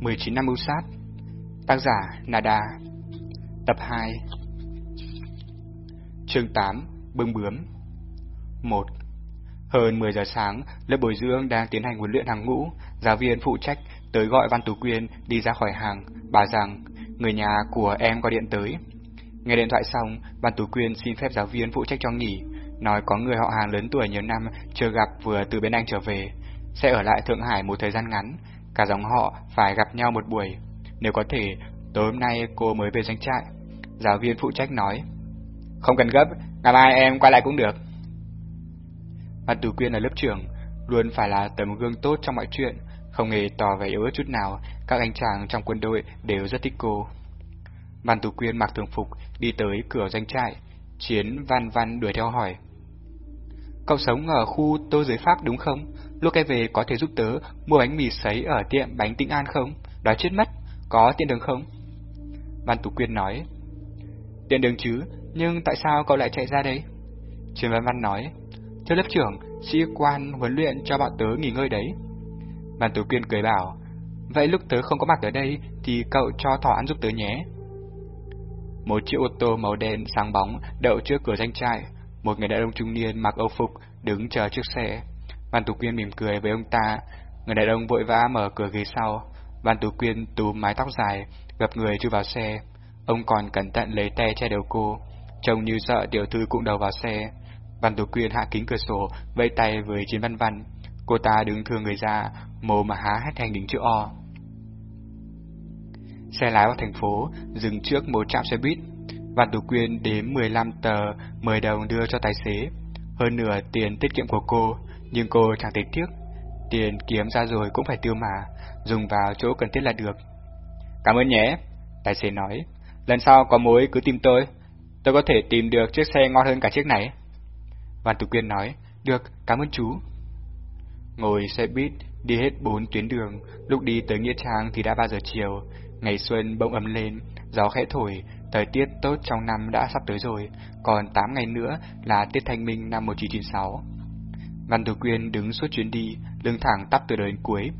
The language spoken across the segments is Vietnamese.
19 năm ưu sát. Tác giả Nada. Tập 2 Chương 8 Bưng bướm. 1 Hơn 10 giờ sáng, lớp bồi dưỡng đang tiến hành huấn luyện hàng ngũ, giáo viên phụ trách tới gọi Văn Tú Quyên đi ra khỏi hàng, bà rằng người nhà của em có điện tới. Nghe điện thoại xong, Văn Tú Quyên xin phép giáo viên phụ trách cho nghỉ, nói có người họ hàng lớn tuổi nhiều năm chưa gặp vừa từ bên Anh trở về, sẽ ở lại Thượng Hải một thời gian ngắn, cả dòng họ phải gặp nhau một buổi. Nếu có thể, tối hôm nay cô mới về doanh trại. Giáo viên phụ trách nói, không cần gấp, ngày mai em quay lại cũng được. Văn Tú Quyên là lớp trưởng, luôn phải là tấm gương tốt trong mọi chuyện, không hề tỏ vẻ yếu ớt chút nào, các anh chàng trong quân đội đều rất thích cô. Văn Tú Quyên mặc thường phục, đi tới cửa doanh trại, Chiến văn văn đuổi theo hỏi. Cậu sống ở khu tô giới Pháp đúng không? Lúc em về có thể giúp tớ mua bánh mì sấy ở tiệm bánh Tĩnh An không? Đói chết mất, có tiện đường không? Văn Tú Quyên nói. Tiện đường chứ, nhưng tại sao cậu lại chạy ra đây? Trần Văn Văn nói. Thưa lớp trưởng, sĩ quan huấn luyện cho bọn tớ nghỉ ngơi đấy. Văn Tú Quyên cười bảo. Vậy lúc tớ không có mặt ở đây thì cậu cho thỏ ăn giúp tớ nhé. Một chiếc ô tô màu đen sáng bóng đậu trước cửa danh trại. Một người đàn ông trung niên mặc âu phục đứng chờ trước xe. Văn Tú Quyên mỉm cười với ông ta. Người đàn ông vội vã mở cửa ghế sau. Văn Tú Quyên túm mái tóc dài, gặp người chui vào xe. Ông còn cẩn thận lấy tay che đầu cô. Trông như sợ tiểu thư cũng đầu vào xe. Văn Tú Quyên hạ kính cửa sổ, vẫy tay với Chiến Văn Văn. Cô ta đứng thừa người ra, mồm mà há hét thành đỉnh chữ O. Xe lái vào thành phố, dừng trước một trạm xe buýt. Văn Tú Quyên đếm 15 tờ 10 đồng đưa cho tài xế. Hơn nửa tiền tiết kiệm của cô, nhưng cô chẳng thấy tiếc. Tiền kiếm ra rồi cũng phải tiêu mà, dùng vào chỗ cần thiết là được. Cảm ơn nhé, tài xế nói. Lần sau có mối cứ tìm tôi, tôi có thể tìm được chiếc xe ngon hơn cả chiếc này. Văn Tú Quyên nói, được, cảm ơn chú. Ngồi xe buýt, đi hết bốn tuyến đường, lúc đi tới Nghĩa Trang thì đã ba giờ chiều, ngày xuân bỗng ấm lên, gió khẽ thổi, thời tiết tốt trong năm đã sắp tới rồi, còn 8 ngày nữa là Tết Thanh Minh năm 1996. Văn Tú Quyên đứng suốt chuyến đi, lưng thẳng tắp từ đầu đến cuối.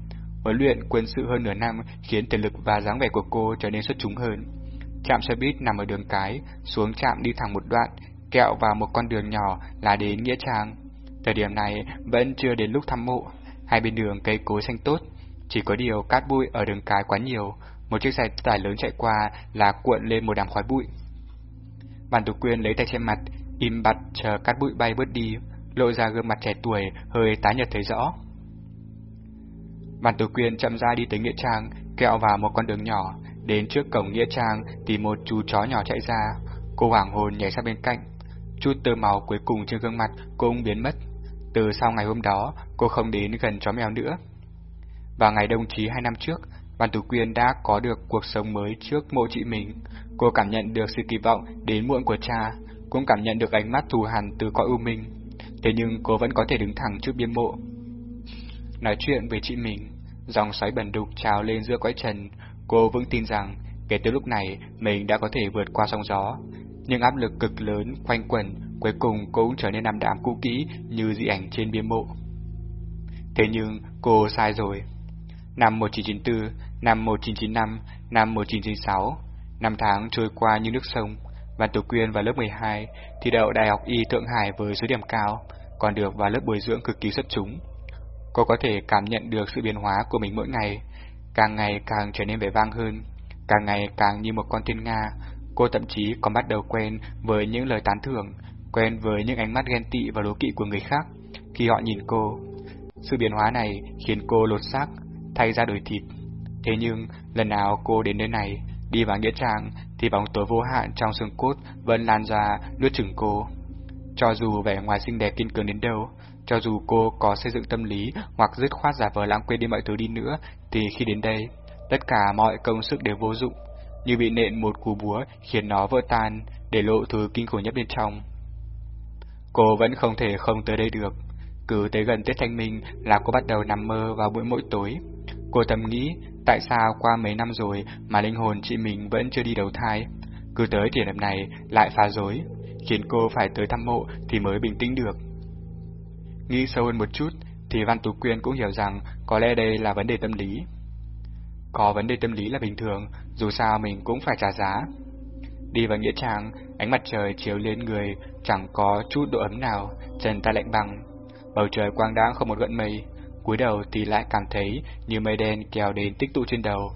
Huấn luyện quân sự hơn nửa năm khiến thể lực và dáng vẻ của cô trở nên xuất chúng hơn. Trạm xe buýt nằm ở đường cái, xuống trạm đi thẳng một đoạn, kẹo vào một con đường nhỏ là đến Nghĩa Trang. Thời điểm này vẫn chưa đến lúc thăm mộ, hai bên đường cây cối xanh tốt, chỉ có điều cát bụi ở đường cái quá nhiều, một chiếc xe tải lớn chạy qua là cuộn lên một đám khói bụi. bản Tú Quyên lấy tay che mặt, im bặt chờ cát bụi bay bớt đi, lộ ra gương mặt trẻ tuổi hơi tái nhợt thấy rõ. bản Tú Quyên chậm ra đi tới nghĩa trang, kẹo vào một con đường nhỏ, đến trước cổng nghĩa trang thì một chú chó nhỏ chạy ra, cô hoảng hồn nhảy sang bên cạnh. Chút tơ máu cuối cùng trên gương mặt cũng biến mất. Từ sau ngày hôm đó, cô không đến gần chó mèo nữa. Vào ngày đồng chí hai năm trước, Văn Tú Quyên đã có được cuộc sống mới trước mộ chị mình. Cô cảm nhận được sự kỳ vọng đến muộn của cha, cũng cảm nhận được ánh mắt thù hằn từ cõi u minh. Thế nhưng cô vẫn có thể đứng thẳng trước biên mộ. Nói chuyện với chị mình, dòng xoáy bẩn đục trào lên giữa cõi trần, cô vững tin rằng kể từ lúc này mình đã có thể vượt qua sóng gió. Nhưng áp lực cực lớn quanh quẩn, cuối cùng cô cũng trở nên nằm đạm cũ kỹ như dị ảnh trên bia mộ. Thế nhưng cô sai rồi. Năm 1994, năm 1995, năm 1996, năm tháng trôi qua như nước sông. Văn Tú Quyên vào lớp 12 thi đậu Đại học Y Thượng Hải với số điểm cao, còn được vào lớp bồi dưỡng cực kỳ xuất chúng. Cô có thể cảm nhận được sự biến hóa của mình mỗi ngày, càng ngày càng trở nên vẻ vang hơn, càng ngày càng như một con thiên nga. Cô thậm chí còn bắt đầu quen với những lời tán thưởng, quen với những ánh mắt ghen tị và đố kỵ của người khác khi họ nhìn cô. Sự biến hóa này khiến cô lột xác, thay ra đổi thịt. Thế nhưng, lần nào cô đến nơi này, đi vào nghĩa trang, thì bóng tối vô hạn trong xương cốt vẫn lan ra nuốt chửng cô. Cho dù vẻ ngoài xinh đẹp kiên cường đến đâu, cho dù cô có xây dựng tâm lý hoặc dứt khoát giả vờ lãng quên đi mọi thứ đi nữa, thì khi đến đây, tất cả mọi công sức đều vô dụng, như bị nện một cú búa khiến nó vỡ tan, để lộ thứ kinh khủng nhất bên trong. Cô vẫn không thể không tới đây được. Cứ tới gần Tết Thanh Minh là cô bắt đầu nằm mơ vào buổi mỗi tối. Cô tâm nghĩ tại sao qua mấy năm rồi mà linh hồn chị mình vẫn chưa đi đầu thai. Cứ tới thời điểm này lại phá rối, khiến cô phải tới thăm mộ thì mới bình tĩnh được. Nghĩ sâu hơn một chút thì Văn Tú Quyên cũng hiểu rằng có lẽ đây là vấn đề tâm lý. có vấn đề tâm lý là bình thường, dù sao mình cũng phải trả giá. Đi vào nghĩa trang, ánh mặt trời chiếu lên người, chẳng có chút độ ấm nào, chân ta lạnh băng. Bầu trời quang đãng không một gợn mây, cúi đầu thì lại cảm thấy như mây đen kéo đến tích tụ trên đầu.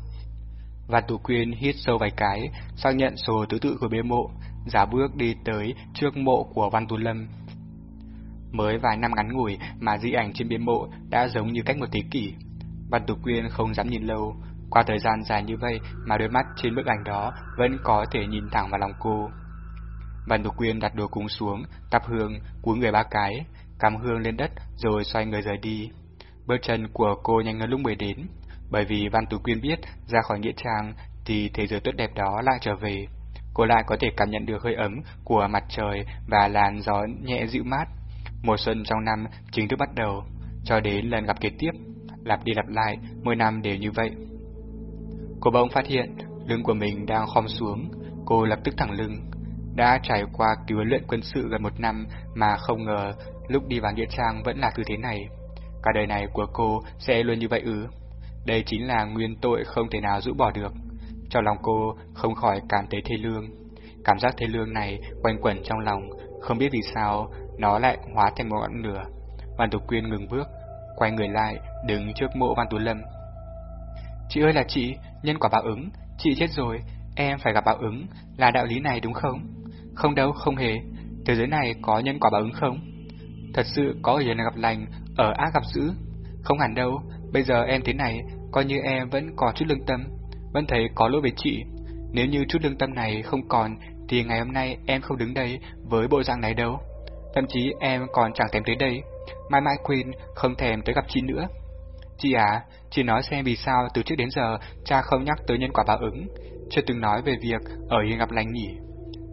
Văn Tú Quyên hít sâu vài cái, xác nhận số thứ tự của bia mộ, giả bước đi tới trước mộ của Văn Tú Lâm. Mới vài năm ngắn ngủi mà di ảnh trên bia mộ đã giống như cách một thế kỷ. Văn Tú Quyên không dám nhìn lâu, qua thời gian dài như vậy mà đôi mắt trên bức ảnh đó vẫn có thể nhìn thẳng vào lòng cô. Văn Tú Quyên đặt đồ cúng xuống, tập hương, cúi người ba cái, cắm hương lên đất rồi xoay người rời đi. Bước chân của cô nhanh hơn lúc mới đến, bởi vì Văn Tú Quyên biết ra khỏi nghĩa trang thì thế giới tốt đẹp đó lại trở về. Cô lại có thể cảm nhận được hơi ấm của mặt trời và làn gió nhẹ dịu mát. Mùa xuân trong năm chính thức bắt đầu, cho đến lần gặp kế tiếp, lặp đi lặp lại, mỗi năm đều như vậy. Cô bỗng phát hiện lưng của mình đang khom xuống, cô lập tức thẳng lưng. Đã trải qua cứu huấn luyện quân sự gần một năm mà không ngờ lúc đi vào nghĩa trang vẫn là tư thế này. Cả đời này của cô sẽ luôn như vậy ư? Đây chính là nguyên tội không thể nào rũ bỏ được. Trong lòng cô không khỏi cảm thấy thê lương. Cảm giác thê lương này quanh quẩn trong lòng, không biết vì sao nó lại hóa thành một ngọn lửa. Văn Tú Quyên ngừng bước, quay người lại, đứng trước mộ Văn Tú Lâm. Chị ơi là chị, nhân quả báo ứng, chị chết rồi, em phải gặp báo ứng, là đạo lý này đúng không? Không đâu, không hề, thế giới này có nhân quả báo ứng không? Thật sự có ở hiền gặp lành, ở ác gặp dữ. Không hẳn đâu, bây giờ em thế này, coi như em vẫn có chút lương tâm, vẫn thấy có lỗi với chị. Nếu như chút lương tâm này không còn, thì ngày hôm nay em không đứng đây với bộ dạng này đâu. Thậm chí em còn chẳng thèm tới đây, mai mai quên không thèm tới gặp chị nữa. Chị à, chị nói xem vì sao từ trước đến giờ cha không nhắc tới nhân quả báo ứng, chưa từng nói về việc ở yên gặp lành nhỉ.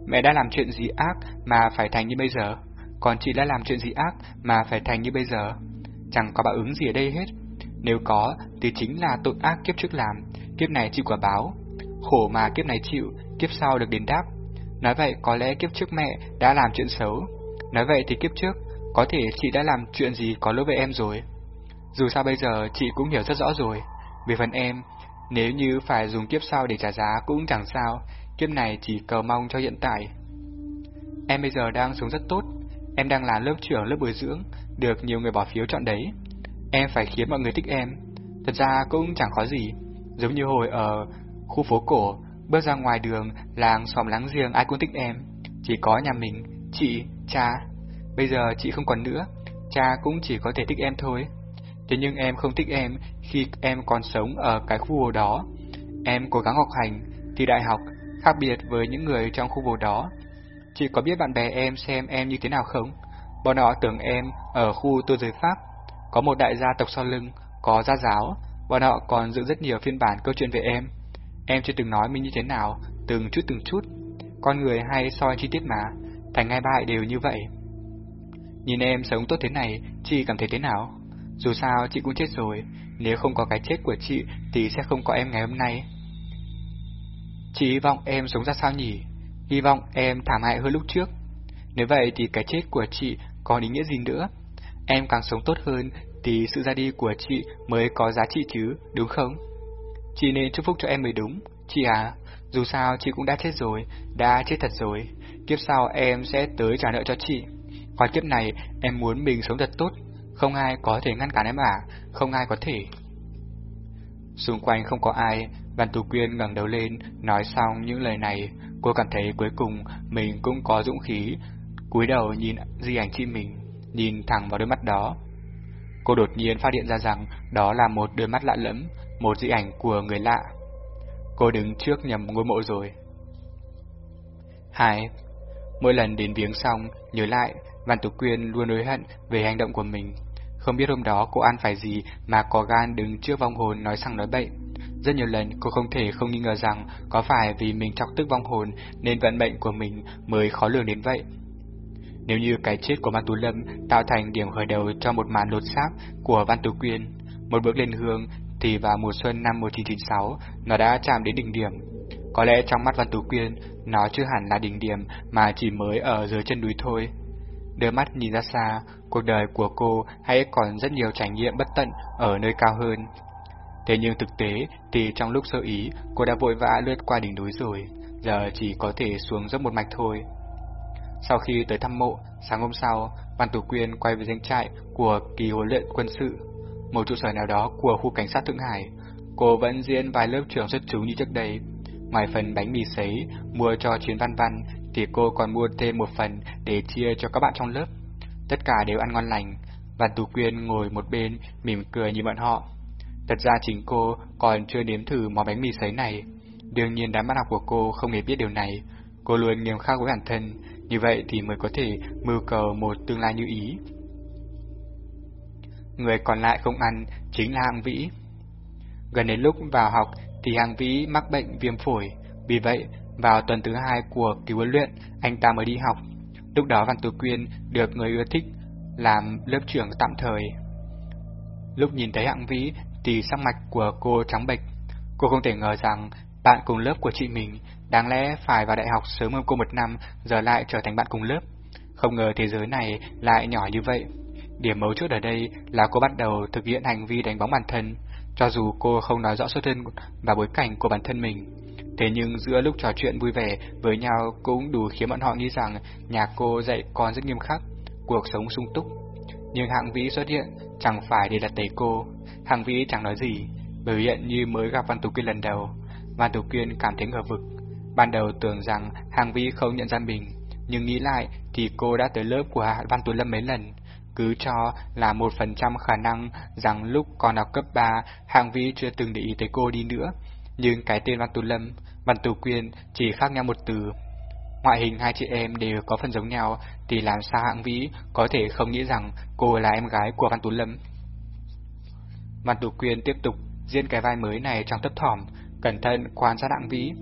Mẹ đã làm chuyện gì ác mà phải thành như bây giờ? Còn chị đã làm chuyện gì ác mà phải thành như bây giờ? Chẳng có báo ứng gì ở đây hết. Nếu có, thì chính là tội ác kiếp trước làm, kiếp này chịu quả báo. Khổ mà kiếp này chịu, kiếp sau được đền đáp. Nói vậy có lẽ kiếp trước mẹ đã làm chuyện xấu. Nói vậy thì kiếp trước, có thể chị đã làm chuyện gì có lỗi với em rồi. Dù sao bây giờ chị cũng hiểu rất rõ rồi. Về phần em, nếu như phải dùng kiếp sau để trả giá cũng chẳng sao, kiếp này chỉ cầu mong cho hiện tại. Em bây giờ đang sống rất tốt, em đang là lớp trưởng lớp bồi dưỡng, được nhiều người bỏ phiếu chọn đấy. Em phải khiến mọi người thích em. Thật ra cũng chẳng khó gì. Giống như hồi ở khu phố cổ, bước ra ngoài đường, làng xóm láng giềng ai cũng thích em. Chỉ có nhà mình, chị, cha. Bây giờ chị không còn nữa, cha cũng chỉ có thể thích em thôi. Thế nhưng em không thích em khi em còn sống ở cái khu vô đó. Em cố gắng học hành, thi đại học, khác biệt với những người trong khu vô đó. Chị có biết bạn bè em xem em như thế nào không? Bọn họ tưởng em ở khu tô giới Pháp, có một đại gia tộc sau lưng, có gia giáo, bọn họ còn dựng rất nhiều phiên bản câu chuyện về em. Em chưa từng nói mình như thế nào, từng chút từng chút. Con người hay soi chi tiết mà, thành hai bại đều như vậy. Nhìn em sống tốt thế này, chị cảm thấy thế nào? Dù sao chị cũng chết rồi, nếu không có cái chết của chị thì sẽ không có em ngày hôm nay. Chị hy vọng em sống ra sao nhỉ? Hy vọng em thảm hại hơn lúc trước. Nếu vậy thì cái chết của chị còn ý nghĩa gì nữa? Em càng sống tốt hơn thì sự ra đi của chị mới có giá trị chứ, đúng không? Chị nên chúc phúc cho em mới đúng. Chị à, dù sao chị cũng đã chết rồi, đã chết thật rồi. Kiếp sau em sẽ tới trả nợ cho chị. Còn kiếp này em muốn mình sống thật tốt, không ai có thể ngăn cản em à, không ai có thể. Xung quanh không có ai, Văn Tú Quyên ngẩng đầu lên, nói xong những lời này, cô cảm thấy cuối cùng mình cũng có dũng khí, cúi đầu nhìn di ảnh chị mình, nhìn thẳng vào đôi mắt đó. Cô đột nhiên phát hiện ra rằng đó là một đôi mắt lạ lẫm, một di ảnh của người lạ. Cô đứng trước nhầm ngôi mộ rồi. Hai, mỗi lần đến viếng xong, nhớ lại, Văn Tú Quyên luôn hối hận về hành động của mình. Không biết hôm đó cô ăn phải gì mà có gan đứng trước vong hồn nói sang nói bậy. Rất nhiều lần cô không thể không nghi ngờ rằng có phải vì mình chọc tức vong hồn nên vận mệnh của mình mới khó lường đến vậy. Nếu như cái chết của Văn Tú Lâm tạo thành điểm khởi đầu cho một màn lột xác của Văn Tú Quyên, một bước lên hương thì vào mùa xuân năm 1996 nó đã chạm đến đỉnh điểm. Có lẽ trong mắt Văn Tú Quyên nó chưa hẳn là đỉnh điểm mà chỉ mới ở dưới chân núi thôi. Đưa mắt nhìn ra xa, cuộc đời của cô hãy còn rất nhiều trải nghiệm bất tận ở nơi cao hơn. Thế nhưng thực tế thì trong lúc sơ ý, cô đã vội vã lướt qua đỉnh núi rồi, giờ chỉ có thể xuống dốc một mạch thôi. Sau khi tới thăm mộ, sáng hôm sau, Văn Tử Quyên quay về danh trại của kỳ huấn luyện quân sự, một trụ sở nào đó của khu cảnh sát Thượng Hải. Cô vẫn diễn vài lớp trưởng xuất chúng như trước đây. Ngoài phần bánh mì sấy mua cho chuyến văn văn, thì cô còn mua thêm một phần để chia cho các bạn trong lớp. Tất cả đều ăn ngon lành, Văn Tú Quyên ngồi một bên mỉm cười như bọn họ. Thật ra chính cô còn chưa nếm thử món bánh mì sấy này. Đương nhiên đám bạn học của cô không hề biết điều này. Cô luôn nghiêm khắc với bản thân, như vậy thì mới có thể mưu cầu một tương lai như ý. Người còn lại không ăn chính là Hạng Vĩ. Gần đến lúc vào học thì Hạng Vĩ mắc bệnh viêm phổi, vì vậy vào tuần thứ hai của kỳ huấn luyện anh ta mới đi học. Lúc đó Văn Tú Quyên được người ưa thích làm lớp trưởng tạm thời. Lúc nhìn thấy Hạng Vĩ thì sắc mạch của cô trắng bệch. Cô không thể ngờ rằng bạn cùng lớp của chị mình đáng lẽ phải vào đại học sớm hơn cô một năm giờ lại trở thành bạn cùng lớp. Không ngờ thế giới này lại nhỏ như vậy. Điểm mấu chốt ở đây là cô bắt đầu thực hiện hành vi đánh bóng bản thân, cho dù cô không nói rõ xuất thân và bối cảnh của bản thân mình. Thế nhưng giữa lúc trò chuyện vui vẻ với nhau cũng đủ khiến bọn họ nghĩ rằng nhà cô dạy con rất nghiêm khắc, cuộc sống sung túc. Nhưng hạng vĩ xuất hiện chẳng phải để đặt tẩy cô, Hàng vĩ chẳng nói gì, biểu hiện như mới gặp Văn Tú Quyên lần đầu. Văn Tú Quyên cảm thấy ngờ vực. Ban đầu tưởng rằng Hàng vĩ không nhận ra mình, nhưng nghĩ lại thì cô đã tới lớp của Văn Tú Lâm mấy lần. Cứ cho là một phần trăm khả năng rằng lúc còn học cấp 3, Hàng vĩ chưa từng để ý tới cô đi nữa. Nhưng cái tên Văn Tú Lâm, Văn Tú Quyên chỉ khác nhau một từ. Ngoại hình hai chị em đều có phần giống nhau, thì làm sao hạng vĩ có thể không nghĩ rằng cô là em gái của Văn Tú Lâm. Văn Tú Quyên tiếp tục diễn cái vai mới này trong thấp thỏm, cẩn thận quan sát hạng vĩ,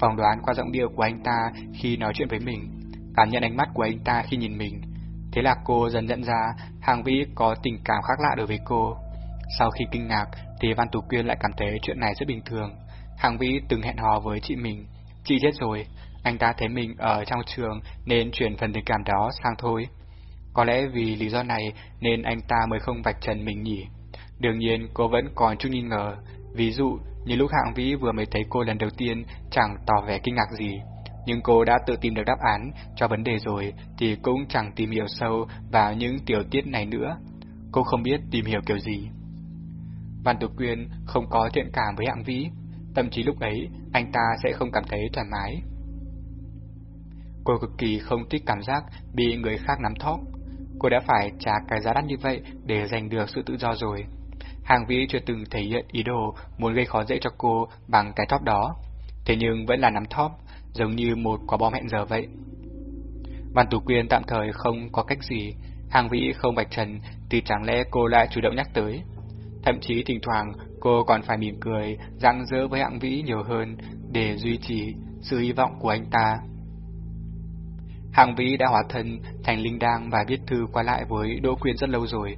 phỏng đoán qua giọng điệu của anh ta khi nói chuyện với mình, cảm nhận ánh mắt của anh ta khi nhìn mình. Thế là cô dần nhận ra Hàng Vĩ có tình cảm khác lạ đối với cô. Sau khi kinh ngạc thì Văn Tú Quyên lại cảm thấy chuyện này rất bình thường. Hàng Vĩ từng hẹn hò với chị mình. Chị chết rồi, anh ta thấy mình ở trong trường nên chuyển phần tình cảm đó sang thôi. Có lẽ vì lý do này nên anh ta mới không vạch trần mình nhỉ. Đương nhiên cô vẫn còn chút nghi ngờ. Ví dụ như lúc Hạng Vĩ vừa mới thấy cô lần đầu tiên chẳng tỏ vẻ kinh ngạc gì. Nhưng cô đã tự tìm được đáp án cho vấn đề rồi thì cũng chẳng tìm hiểu sâu vào những tiểu tiết này nữa. Cô không biết tìm hiểu kiểu gì. Văn Tục Quyên không có thiện cảm với Hạng Vĩ, thậm chí lúc ấy anh ta sẽ không cảm thấy thoải mái. Cô cực kỳ không thích cảm giác bị người khác nắm thóp. Cô đã phải trả cái giá đắt như vậy để giành được sự tự do rồi. Hàng Vĩ chưa từng thể hiện ý đồ muốn gây khó dễ cho cô bằng cái thóp đó. Thế nhưng vẫn là nắm thóp, giống như một quả bom hẹn giờ vậy. Văn Tú Quyên tạm thời không có cách gì, Hàng Vĩ không bạch trần thì chẳng lẽ cô lại chủ động nhắc tới. Thậm chí thỉnh thoảng cô còn phải mỉm cười, răng rỡ với Hạng Vĩ nhiều hơn để duy trì sự hy vọng của anh ta. Hàng Vĩ đã hóa thân thành linh đang và viết thư qua lại với Đỗ Quyên rất lâu rồi.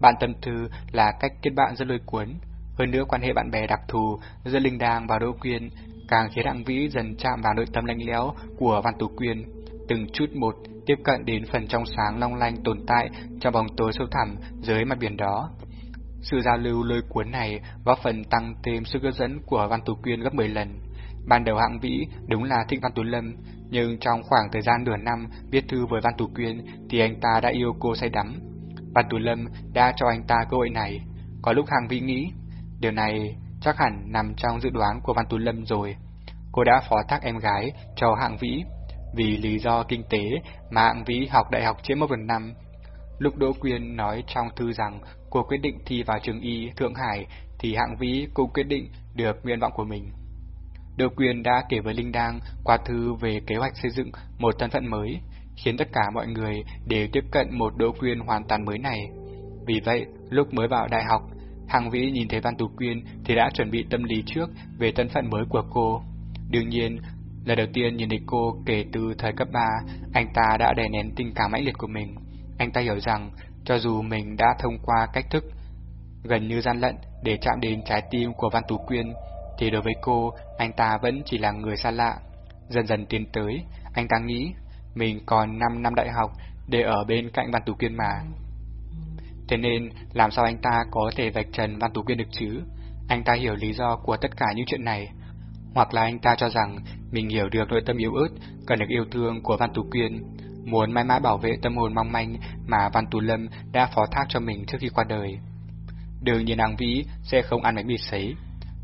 Bạn tâm thư là cách kết bạn rất lôi cuốn. Hơn nữa quan hệ bạn bè đặc thù giữa Linh đàng và Đỗ Quyên càng khiến Hạng Vĩ dần chạm vào nội tâm lạnh lẽo của Văn Tú Quyên, từng chút một tiếp cận đến phần trong sáng long lanh tồn tại trong bóng tối sâu thẳm dưới mặt biển đó. Sự giao lưu lôi cuốn này góp phần tăng thêm sức hấp dẫn của Văn Tú Quyên gấp 10 lần. Ban đầu Hạng Vĩ đúng là thích Văn Tú Lâm, nhưng trong khoảng thời gian nửa năm viết thư với Văn Tú Quyên thì anh ta đã yêu cô say đắm. Văn Tú Lâm đã cho anh ta cơ hội này. Có lúc Hạng Vĩ nghĩ, điều này chắc hẳn nằm trong dự đoán của Văn Tú Lâm rồi. Cô đã phó thác em gái cho Hạng Vĩ, vì lý do kinh tế mà Hạng Vĩ học đại học chiếm một phần năm. Lúc Đỗ Quyên nói trong thư rằng cô quyết định thi vào trường y Thượng Hải thì Hạng Vĩ cũng quyết định được nguyện vọng của mình. Đỗ Quyên đã kể với Linh Đang qua thư về kế hoạch xây dựng một thân phận mới, khiến tất cả mọi người đều tiếp cận một Đỗ Quyên hoàn toàn mới này. Vì vậy, lúc mới vào đại học, Hàng Vĩ nhìn thấy Văn Tú Quyên thì đã chuẩn bị tâm lý trước về thân phận mới của cô. Đương nhiên, lần đầu tiên nhìn thấy cô kể từ thời cấp 3, anh ta đã đè nén tình cảm mãnh liệt của mình. Anh ta hiểu rằng, cho dù mình đã thông qua cách thức gần như gian lận để chạm đến trái tim của Văn Tú Quyên, thì đối với cô, anh ta vẫn chỉ là người xa lạ. Dần dần tiến tới, anh ta nghĩ mình còn 5 năm đại học để ở bên cạnh Văn Tú Quyên mà. Thế nên, làm sao anh ta có thể vạch trần Văn Tú Quyên được chứ? Anh ta hiểu lý do của tất cả những chuyện này, hoặc là anh ta cho rằng mình hiểu được nội tâm yếu ớt, cần được yêu thương của Văn Tú Quyên, muốn mãi mãi bảo vệ tâm hồn mong manh mà Văn Tú Lâm đã phó thác cho mình trước khi qua đời. Đương nhiên nàng Vĩ sẽ không ăn bánh mì sấy.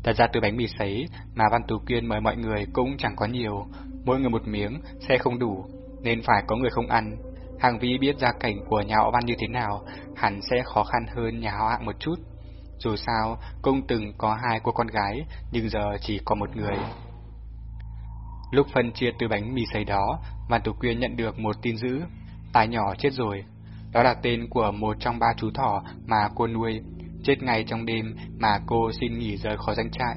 Thật ra từ bánh mì sấy mà Văn Tú Quyên mời mọi người cũng chẳng có nhiều, mỗi người một miếng sẽ không đủ, nên phải có người không ăn. Hàng Vĩ biết gia cảnh của nhà họ Văn như thế nào, hẳn sẽ khó khăn hơn nhà họ Hạng một chút. Dù sao, cũng từng có hai cô con gái, nhưng giờ chỉ có một người. Lúc phân chia từ bánh mì sấy đó, Văn Tú Quyên nhận được một tin dữ. Tài nhỏ chết rồi. Đó là tên của một trong ba chú thỏ mà cô nuôi, chết ngay trong đêm mà cô xin nghỉ rời khỏi danh trại.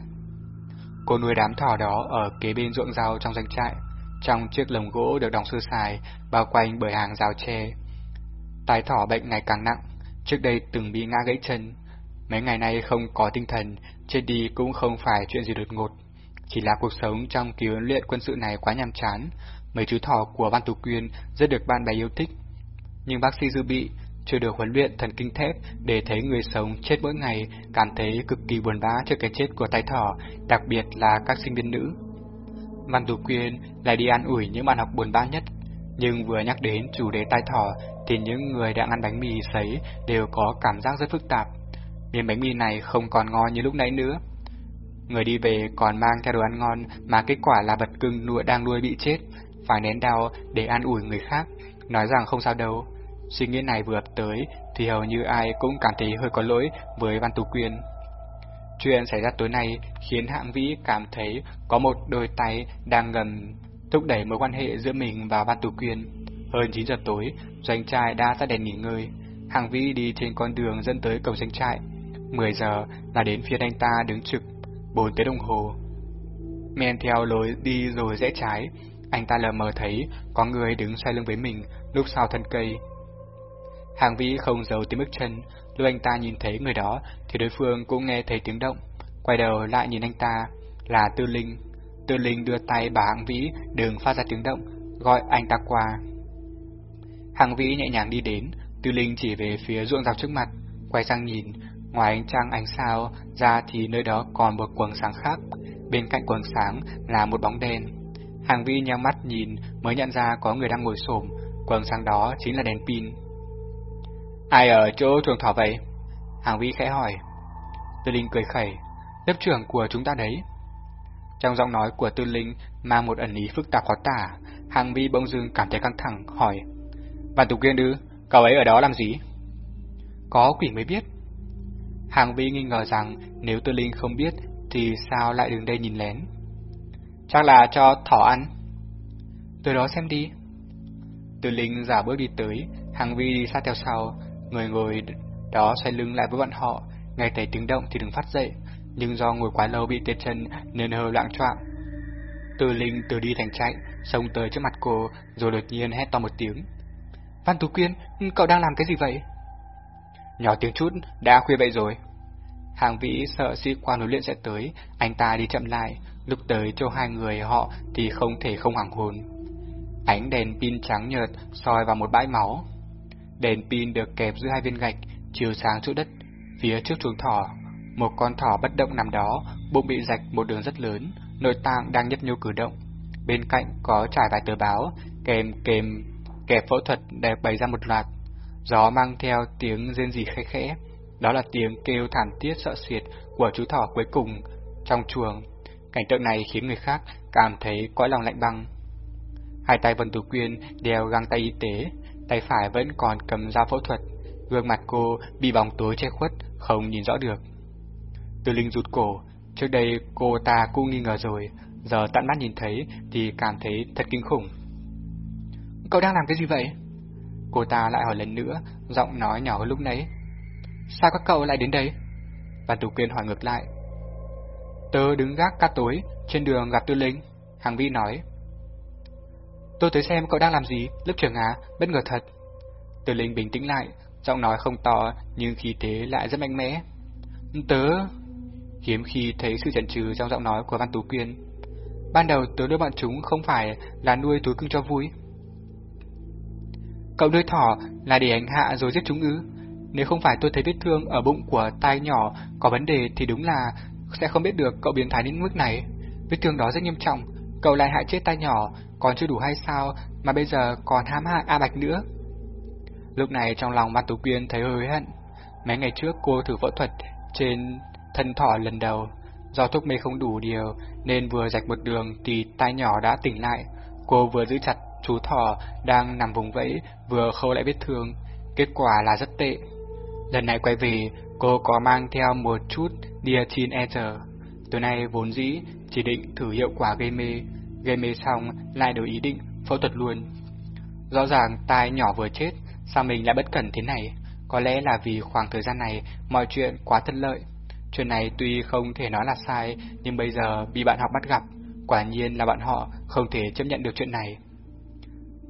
Cô nuôi đám thỏ đó ở kế bên ruộng rau trong danh trại, trong chiếc lồng gỗ được đóng sơ sài, bao quanh bởi hàng rào tre. Tài thỏ bệnh ngày càng nặng, trước đây từng bị ngã gãy chân. Mấy ngày nay không có tinh thần, chết đi cũng không phải chuyện gì đột ngột. Chỉ là cuộc sống trong kỳ huấn luyện quân sự này quá nhàm chán, mấy chú thỏ của Văn Tú Quyên rất được bạn bè yêu thích. Nhưng bác sĩ dự Bị chưa được huấn luyện thần kinh thép để thấy người sống chết mỗi ngày, cảm thấy cực kỳ buồn bã trước cái chết của tay thỏ, đặc biệt là các sinh viên nữ. Văn Tú Quyên lại đi an ủi những bạn học buồn bã nhất, nhưng vừa nhắc đến chủ đề tai thỏ thì những người đang ăn bánh mì sấy đều có cảm giác rất phức tạp. Miếng bánh mì này không còn ngon như lúc nãy nữa. Người đi về còn mang theo đồ ăn ngon mà kết quả là vật cưng nuôi đang nuôi bị chết, phải nén đau để an ủi người khác, nói rằng không sao đâu. Suy nghĩ này vừa ập tới thì hầu như ai cũng cảm thấy hơi có lỗi với Văn Tú Quyên. Chuyện xảy ra tối nay khiến Hạng Vĩ cảm thấy có một đôi tay đang gần thúc đẩy mối quan hệ giữa mình và Văn Tú Quyên. Hơn 9 giờ tối, doanh trại đã ra đèn nghỉ ngơi. Hạng Vĩ đi trên con đường dẫn tới cổng doanh trại. 10 giờ là đến phía anh ta đứng trực, 4 tiếng đồng hồ. Men theo lối đi rồi rẽ trái, anh ta lờ mờ thấy có người đứng xoay lưng với mình lúc sau thân cây. Hàng vĩ không giấu tiếng bước chân, lúc anh ta nhìn thấy người đó thì đối phương cũng nghe thấy tiếng động, quay đầu lại nhìn anh ta, là Tư Linh. Tư Linh đưa tay bà Hàng vĩ đừng phát ra tiếng động, gọi anh ta qua. Hàng vĩ nhẹ nhàng đi đến, Tư Linh chỉ về phía ruộng rào trước mặt, quay sang nhìn, ngoài ánh trăng ánh sao ra thì nơi đó còn một quầng sáng khác, bên cạnh quầng sáng là một bóng đen. Hàng vi nhắm mắt nhìn mới nhận ra có người đang ngồi xổm, quầng sáng đó chính là đèn pin. Ai ở chỗ trường thỏ vậy? Hàng vi khẽ hỏi. Tư Linh cười khẩy, lớp trưởng của chúng ta đấy. Trong giọng nói của Tư Linh mang một ẩn ý phức tạp khó tả, Hàng vi bỗng dưng cảm thấy căng thẳng, hỏi. Bản Tục Kiên ư, cậu ấy ở đó làm gì? Có quỷ mới biết. Hàng vi nghi ngờ rằng nếu Tư Linh không biết thì sao lại đứng đây nhìn lén. Chắc là cho thỏ ăn. Từ đó xem đi. Tư Linh giả bước đi tới, Hàng Vi đi sát theo sau, người ngồi đó xoay lưng lại với bọn họ, nghe thấy tiếng động thì đừng phát dậy, nhưng do ngồi quá lâu bị tê chân nên hơi loạn choạng. từ Linh từ đi thành chạy, xông tới trước mặt cô, rồi đột nhiên hét to một tiếng. Văn Tú Quyên, cậu đang làm cái gì vậy? Nhỏ tiếng chút, đã khuya vậy rồi. Hàng vĩ sợ sĩ quan huấn luyện sẽ tới, anh ta đi chậm lại, lúc tới chỗ hai người họ thì không thể không hoảng hồn. Ánh đèn pin trắng nhợt soi vào một bãi máu. Đèn pin được kẹp giữa hai viên gạch, chiếu sáng chỗ đất. Phía trước chuồng thỏ, một con thỏ bất động nằm đó, bụng bị rạch một đường rất lớn, nội tạng đang nhấp nhô cử động. Bên cạnh có trải vài tờ báo, kèm kèm kẹp phẫu thuật để bày ra một loạt. Gió mang theo tiếng rên rỉ khẽ khẽ, đó là tiếng kêu thảm thiết sợ sệt của chú thỏ cuối cùng trong chuồng. Cảnh tượng này khiến người khác cảm thấy cõi lòng lạnh băng. Hai tay Vân Tú Quyên đeo găng tay y tế, tay phải vẫn còn cầm dao phẫu thuật, gương mặt cô bị bóng tối che khuất, không nhìn rõ được. Từ Linh rụt cổ, trước đây cô ta cũng nghi ngờ rồi, giờ tận mắt nhìn thấy thì cảm thấy thật kinh khủng. Cậu đang làm cái gì vậy? Cô ta lại hỏi lần nữa, giọng nói nhỏ hơn lúc nãy. Sao các cậu lại đến đây? Văn Tú Quyên hỏi ngược lại. Tớ đứng gác ca tối, trên đường gặp Tư Linh. Hàng Vi nói. Tôi tới xem cậu đang làm gì, lớp trưởng à, bất ngờ thật. Từ Linh bình tĩnh lại, giọng nói không to nhưng khí thế lại rất mạnh mẽ. Tớ... Hiếm khi thấy sự chần chừ trong giọng nói của Văn Tú Quyên. Ban đầu tớ đưa bọn chúng không phải là nuôi túi cưng cho vui. Cậu nuôi thỏ là để hành hạ rồi giết chúng ư? Nếu không phải tôi thấy vết thương ở bụng của tai nhỏ có vấn đề thì đúng là sẽ không biết được cậu biến thái đến mức này. Vết thương đó rất nghiêm trọng, cậu lại hại chết tay nhỏ, còn chưa đủ hay sao mà bây giờ còn hãm hại A Bạch nữa. Lúc này trong lòng Văn Tú Quyên thấy hối hận. Mấy ngày trước cô thử phẫu thuật trên thân thỏ lần đầu, do thuốc mê không đủ điều nên vừa rạch một đường thì tay nhỏ đã tỉnh lại. Cô vừa giữ chặt chú thỏ đang nằm vùng vẫy, vừa khâu lại vết thương. Kết quả là rất tệ. Lần này quay về, cô có mang theo một chút Diatin Ether. Tối nay vốn dĩ chỉ định thử hiệu quả gây mê, gây mê xong lại đổi ý định phẫu thuật luôn. Rõ ràng tai nhỏ vừa chết, sao mình lại bất cẩn thế này? Có lẽ là vì khoảng thời gian này mọi chuyện quá thân lợi. Chuyện này tuy không thể nói là sai, nhưng bây giờ bị bạn học bắt gặp, quả nhiên là bạn họ không thể chấp nhận được chuyện này.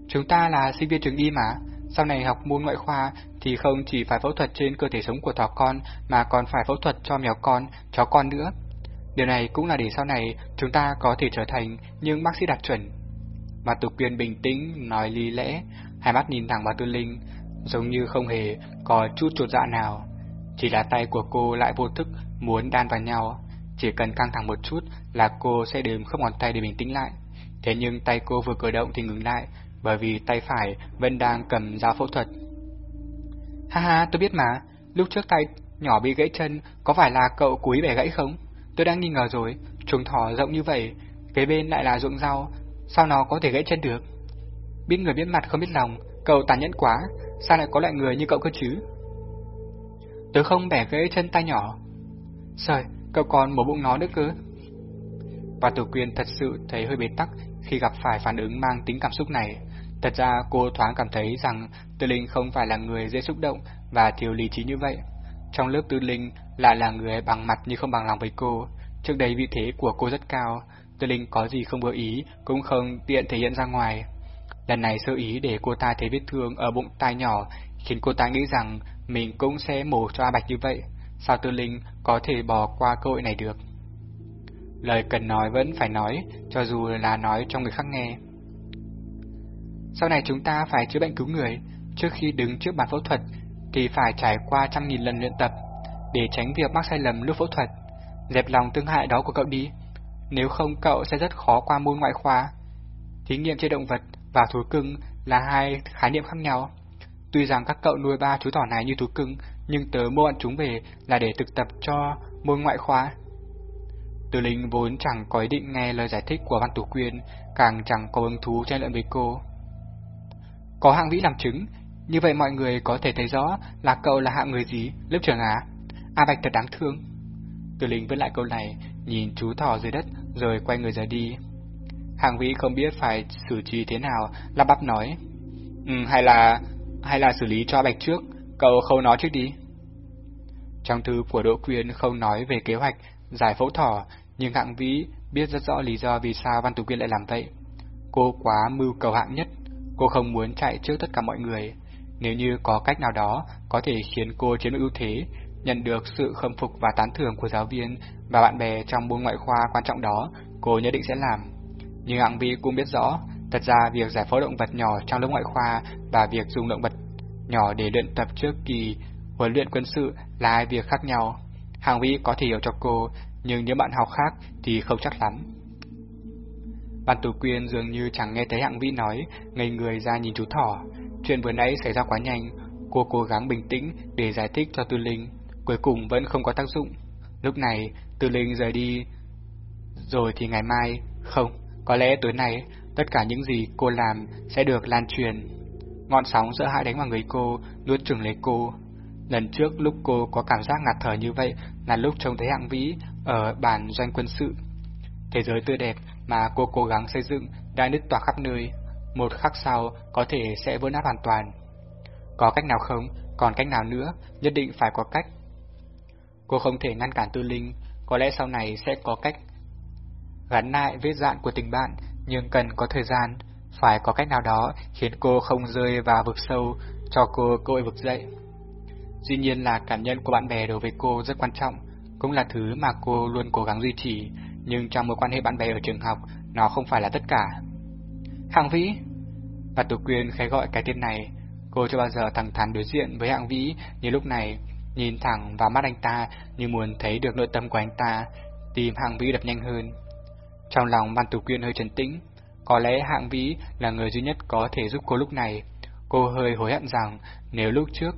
Chúng ta là sinh viên trường y mà, sau này học môn ngoại khoa thì không chỉ phải phẫu thuật trên cơ thể sống của thỏ con mà còn phải phẫu thuật cho mèo con, chó con nữa. Điều này cũng là để sau này chúng ta có thể trở thành những bác sĩ đạt chuẩn. Mà Tục quyền bình tĩnh nói lý lẽ, hai mắt nhìn thẳng vào Tư Linh, giống như không hề có chút chuột dạ nào. Chỉ là tay của cô lại vô thức muốn đan vào nhau, chỉ cần căng thẳng một chút là cô sẽ đếm không ngón tay để bình tĩnh lại. Thế nhưng tay cô vừa cử động thì ngừng lại, bởi vì tay phải vẫn đang cầm dao phẫu thuật. Ha ha, tôi biết mà, lúc trước tay nhỏ bị gãy chân, có phải là cậu cúi bẻ gãy không? Tôi đang nghi ngờ rồi, chuồng thỏ rộng như vậy, kế bên lại là ruộng rau, sao nó có thể gãy chân được? Biết người biết mặt không biết lòng, cậu tàn nhẫn quá, sao lại có loại người như cậu cơ chứ? Tôi không bẻ gãy chân tay nhỏ. Trời, cậu còn một bụng nó nữa cơ. Và Tử quyền thật sự thấy hơi bế tắc khi gặp phải phản ứng mang tính cảm xúc này. Thật ra cô thoáng cảm thấy rằng Tư Linh không phải là người dễ xúc động và thiếu lý trí như vậy. Trong lớp Tư Linh lại là người bằng mặt như không bằng lòng với cô. Trước đây vị thế của cô rất cao, Tư Linh có gì không vừa ý cũng không tiện thể hiện ra ngoài. Lần này sơ ý để cô ta thấy vết thương ở bụng tai nhỏ khiến cô ta nghĩ rằng mình cũng sẽ mổ cho A Bạch như vậy. Sao Tư Linh có thể bỏ qua cơ hội này được? Lời cần nói vẫn phải nói, cho dù là nói cho người khác nghe. Sau này chúng ta phải chữa bệnh cứu người, trước khi đứng trước bàn phẫu thuật thì phải trải qua trăm nghìn lần luyện tập, để tránh việc mắc sai lầm lúc phẫu thuật. Dẹp lòng tương hại đó của cậu đi, nếu không cậu sẽ rất khó qua môn ngoại khoa. Thí nghiệm trên động vật và thú cưng là hai khái niệm khác nhau. Tuy rằng các cậu nuôi ba chú thỏ này như thú cưng, nhưng tớ mua bọn chúng về là để thực tập cho môn ngoại khoa. Từ Linh vốn chẳng có ý định nghe lời giải thích của Văn Tú Quyên, càng chẳng có hứng thú tranh luận với cô. Có hạng vĩ làm chứng, như vậy mọi người có thể thấy rõ là cậu là hạng người gì, lớp trưởng à? A Bạch thật đáng thương. Từ Linh vẫn lại câu này, nhìn chú thỏ dưới đất rồi quay người rời đi. Hạng vĩ không biết phải xử trí thế nào, lắp bắp nói. Ừ, hay là... hay là xử lý cho Bạch trước, cậu không nói trước đi. Trong thư của Đỗ Quyên không nói về kế hoạch giải phẫu thỏ, nhưng hạng vĩ biết rất rõ lý do vì sao Văn Tú Quyên lại làm vậy. Cô quá mưu cầu hạng nhất, cô không muốn chạy trước tất cả mọi người. Nếu như có cách nào đó có thể khiến cô chiếm được ưu thế, nhận được sự khâm phục và tán thưởng của giáo viên và bạn bè trong môn ngoại khoa quan trọng đó, cô nhất định sẽ làm. Nhưng hạng Vi cũng biết rõ, thật ra việc giải phẫu động vật nhỏ trong lớp ngoại khoa và việc dùng động vật nhỏ để luyện tập trước kỳ huấn luyện quân sự là hai việc khác nhau. Hàng Vĩ có thể hiểu cho cô, nhưng những bạn học khác thì không chắc lắm. bạn tù Quyên dường như chẳng nghe thấy Hạng Vĩ nói, ngây người ra nhìn chú thỏ. Chuyện vừa nãy xảy ra quá nhanh, cô cố gắng bình tĩnh để giải thích cho Tư Linh, cuối cùng vẫn không có tác dụng. Lúc này, Tư Linh rời đi, rồi thì ngày mai, không, có lẽ tối nay, tất cả những gì cô làm sẽ được lan truyền. Ngọn sóng sợ hãi đánh vào người cô, nuốt chửng lấy cô. Lần trước lúc cô có cảm giác ngạt thở như vậy là lúc trông thấy hạng vĩ ở bản doanh quân sự. Thế giới tươi đẹp mà cô cố gắng xây dựng đã nứt tỏa khắp nơi, một khắc sau có thể sẽ vỡ nát hoàn toàn. Có cách nào không, còn cách nào nữa, nhất định phải có cách. Cô không thể ngăn cản tư linh, có lẽ sau này sẽ có cách gắn lại vết dạn của tình bạn, nhưng cần có thời gian, phải có cách nào đó khiến cô không rơi vào vực sâu, cho cô cơ hội vực dậy. Dĩ nhiên là cảm nhận của bạn bè đối với cô rất quan trọng, cũng là thứ mà cô luôn cố gắng duy trì, nhưng trong mối quan hệ bạn bè ở trường học, nó không phải là tất cả. Hàng Vĩ bà Tú Quyên khẽ gọi cái tên này, cô chưa bao giờ thẳng thắn đối diện với Hạng Vĩ như lúc này, nhìn thẳng vào mắt anh ta như muốn thấy được nội tâm của anh ta, tìm Hạng Vĩ đập nhanh hơn. Trong lòng Văn Tử Quyên hơi trấn tĩnh, có lẽ Hạng Vĩ là người duy nhất có thể giúp cô lúc này. Cô hơi hối hận rằng nếu lúc trước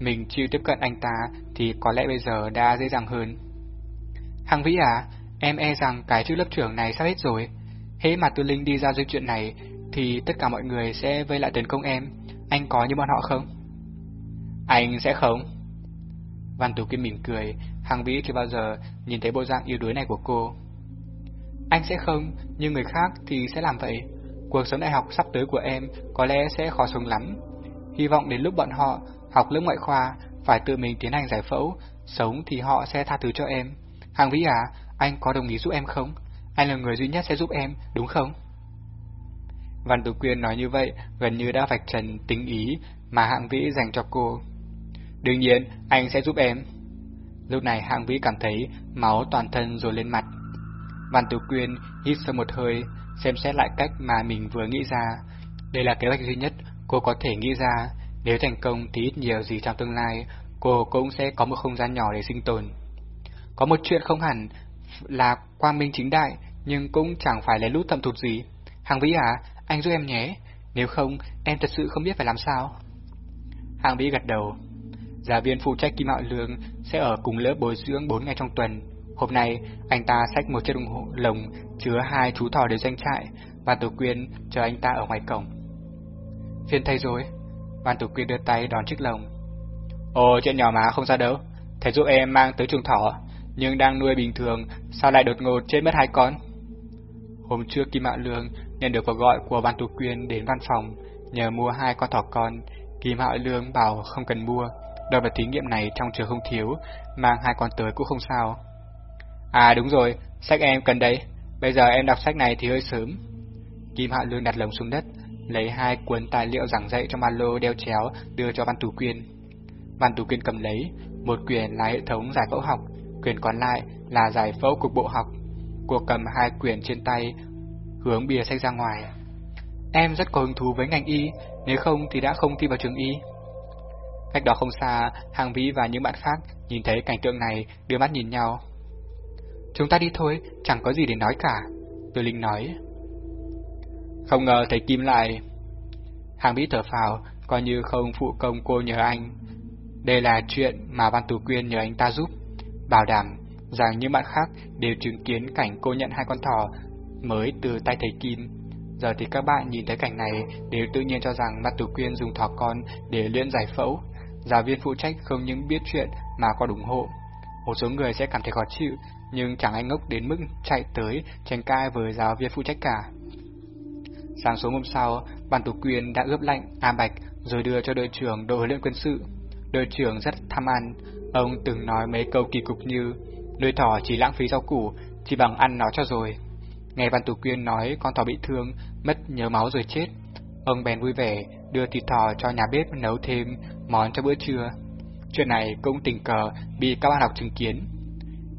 mình chịu tiếp cận anh ta thì có lẽ bây giờ đã dễ dàng hơn. Hạng Vĩ à, em e rằng cái chữ lớp trưởng này sắp hết rồi. Hễ mà Tư Linh đi ra dây chuyện này thì tất cả mọi người sẽ vây lại tấn công em. Anh có như bọn họ không? Anh sẽ không. Văn Tú Kim mỉm cười, Hàng Vĩ chưa bao giờ nhìn thấy bộ dạng yếu đuối này của cô. Anh sẽ không, nhưng người khác thì sẽ làm vậy. Cuộc sống đại học sắp tới của em có lẽ sẽ khó sống lắm. Hy vọng đến lúc bọn họ học lớp ngoại khoa phải tự mình tiến hành giải phẫu, sống thì họ sẽ tha thứ cho em. Hàng Vĩ à, anh có đồng ý giúp em không? Anh là người duy nhất sẽ giúp em, đúng không? Văn Tú Quyên nói như vậy gần như đã vạch trần tính ý mà Hạng Vĩ dành cho cô. Đương nhiên, anh sẽ giúp em. Lúc này Hạng Vĩ cảm thấy máu toàn thân rồi lên mặt. Văn Tú Quyên hít sâu một hơi, xem xét lại cách mà mình vừa nghĩ ra. Đây là kế hoạch duy nhất cô có thể nghĩ ra. Nếu thành công thì ít nhiều gì trong tương lai, cô cũng sẽ có một không gian nhỏ để sinh tồn. Có một chuyện không hẳn là quang minh chính đại, nhưng cũng chẳng phải là lút thầm thụt gì. Hàng Vĩ à, anh giúp em nhé, nếu không em thật sự không biết phải làm sao. Hàng Vĩ gật đầu. Giáo viên phụ trách Kim Mạo Lương sẽ ở cùng lớp bồi dưỡng 4 ngày trong tuần. Hôm nay, anh ta xách một chiếc đồng hồ lồng chứa hai chú thỏ đến doanh trại, và Tổ Quyên chờ anh ta ở ngoài cổng. Phiên thầy rồi. Văn Tổ Quyên đưa tay đón chiếc lồng. Ồ, chuyện nhỏ mà không sao đâu. Thầy giúp em mang tới chuồng thỏ, nhưng đang nuôi bình thường, sao lại đột ngột chết mất hai con? Hôm trước Kim Mạo Lương nhận được cuộc gọi của Văn Tú Quyên đến văn phòng, nhờ mua hai con thỏ con. Kim Hạo Lương bảo không cần mua, đòi vật thí nghiệm này trong trường không thiếu, mang hai con tới cũng không sao. À đúng rồi, sách em cần đấy, bây giờ em đọc sách này thì hơi sớm. Kim Hạo Lương đặt lồng xuống đất, lấy hai cuốn tài liệu giảng dạy trong ba lô đeo chéo đưa cho Văn Tú Quyên. Văn Tú Quyên cầm lấy, một quyển là hệ thống giải phẫu học, quyển còn lại là giải phẫu cục bộ học. Cô cầm hai quyển trên tay, hướng bìa sách ra ngoài. Em rất có hứng thú với ngành y, nếu không thì đã không thi vào trường y. Cách đó không xa, Hàng Vĩ và những bạn khác nhìn thấy cảnh tượng này đưa mắt nhìn nhau. Chúng ta đi thôi, chẳng có gì để nói cả. Từ Linh nói. Không ngờ thầy Kim lại. Hàng Vĩ thở phào, coi như không phụ công cô nhờ anh. Đây là chuyện mà Văn Tú Quyên nhờ anh ta giúp. Bảo đảm rằng những bạn khác đều chứng kiến cảnh cô nhận hai con thỏ mới từ tay thầy Kim. Giờ thì các bạn nhìn thấy cảnh này đều tự nhiên cho rằng Văn tử Quyên dùng thỏ con để luyện giải phẫu. Giáo viên phụ trách không những biết chuyện mà còn ủng hộ. Một số người sẽ cảm thấy khó chịu, nhưng chẳng ai ngốc đến mức chạy tới tranh cãi với giáo viên phụ trách cả. Sáng số hôm sau, bàn tù Quyên đã ướp lạnh A Bạch rồi đưa cho đội trưởng đội huấn luyện quân sự. Đội trưởng rất tham ăn, ông từng nói mấy câu kỳ cục như nuôi thỏ chỉ lãng phí rau củ, chỉ bằng ăn nó cho rồi. Nghe văn Tú Quyên nói con thỏ bị thương, mất nhớ máu rồi chết. Ông bèn vui vẻ đưa thịt thỏ cho nhà bếp nấu thêm món cho bữa trưa. Chuyện này cũng tình cờ bị các bạn học chứng kiến.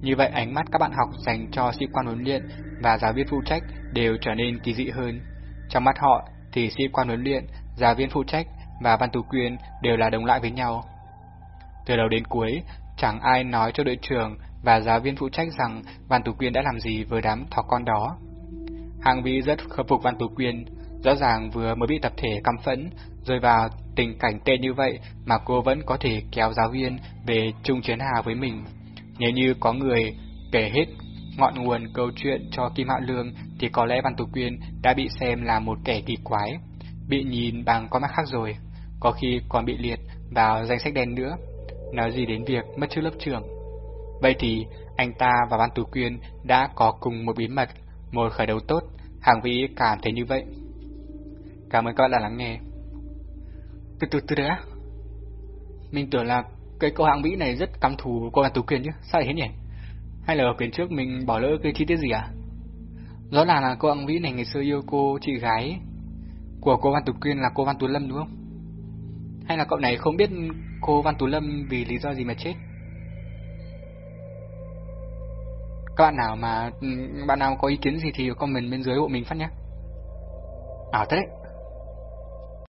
Như vậy ánh mắt các bạn học dành cho sĩ quan huấn luyện và giáo viên phụ trách đều trở nên kỳ dị hơn. Trong mắt họ thì sĩ quan huấn luyện, giáo viên phụ trách và Văn Tú Quyên đều là đồng loại với nhau. Từ đầu đến cuối, chẳng ai nói cho đội trưởng và giáo viên phụ trách rằng Văn Tú Quyên đã làm gì với đám thỏ con đó. Hàng Vĩ rất khâm phục Văn Tú Quyên, rõ ràng vừa mới bị tập thể căm phẫn, rơi vào tình cảnh tệ như vậy mà cô vẫn có thể kéo giáo viên về chung chiến hà với mình. Nếu như có người kể hết ngọn nguồn câu chuyện cho Kim Hạ Lương thì có lẽ Văn Tú Quyên đã bị xem là một kẻ kỳ quái, bị nhìn bằng con mắt khác rồi, có khi còn bị liệt vào danh sách đen nữa. Nói gì đến việc mất chức lớp trưởng. Vậy thì anh ta và Văn Tú Quyên đã có cùng một bí mật, một khởi đầu tốt, hàng vĩ cảm thấy như vậy. Cảm ơn các bạn đã lắng nghe. Từ từ từ đã. Mình tưởng là cái câu hạng vĩ này rất căm thù cô Văn Tú quyền chứ, sao thế nhỉ? Hay là ở quyển trước mình bỏ lỡ cái chi tiết gì à? Rõ ràng là cô hạng vĩ này ngày xưa yêu cô chị gái của cô Văn Tú Quyên là cô Văn Tú Lâm đúng không? Hay là cậu này không biết cô Văn Tú Lâm vì lý do gì mà chết? Các bạn nào mà ừ, bạn nào có ý kiến gì thì comment bên dưới hộ mình phát nhé. À thế đấy,